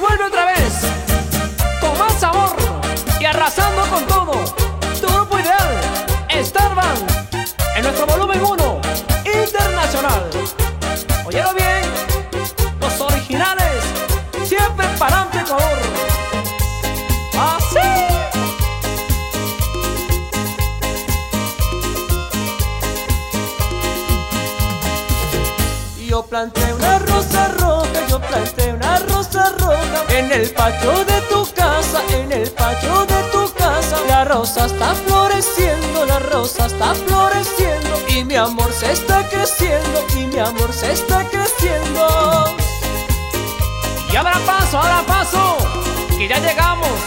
vuelve otra vez con más sabor y arrasando con todo. Tu grupo ideal, Starman, en nuestro volumen 1 internacional. Oyeron bien, los originales siempre para adelante color. Así. Yo planté una rosa roja yo planté una rosa roja en el patio de tu casa, en el patio de tu casa. La rosa está floreciendo, la rosa está floreciendo y mi amor se está creciendo, y mi amor se está creciendo. Y ahora paso, ahora paso, que ya llegamos.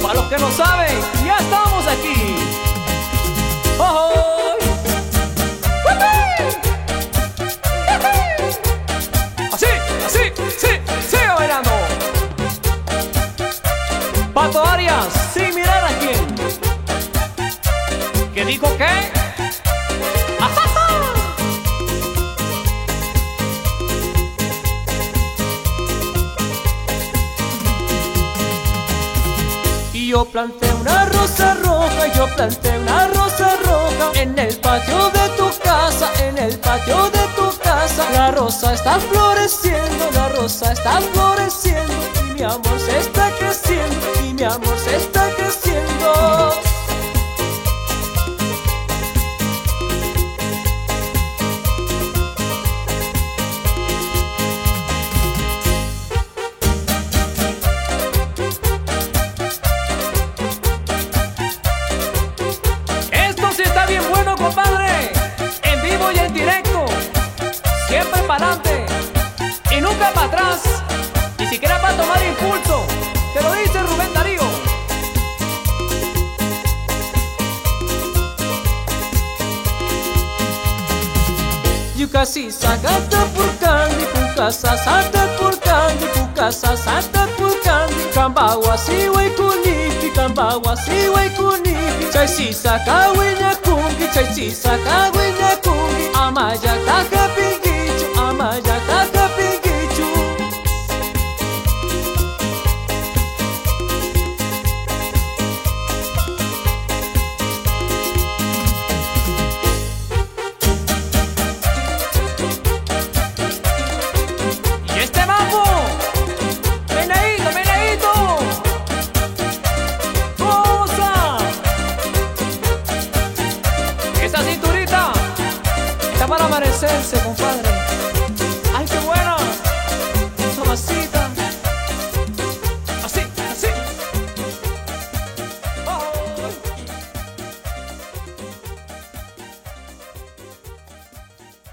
Para los que no saben, ya estamos aquí. ¡Oh! Así, sí, sigue bailando. Pato Arias, sin mirar a quién. ¿Qué dijo qué? ¡Ajaja! Y yo planté una rosa roja, yo planté una rosa roja en el patio de tu casa, en el patio de tu casa. La rosa está floreciendo, está mi amor se está creciendo, y mi amor se está creciendo. Esto sí está bien bueno, compadre. En vivo y en directo. Siempre para Ni siquiera para tomar impulso. Te lo dice Rubén Darío. Yukasi sagata purkandi Pukasa sata purkandi Pukasa sata purkandi Kambawa siwai kuniki Kambawa siwai kuniki Chai sisa kawinya kungi Chai sisa kawinya kungi Esa cinturita está para amanecerse, compadre.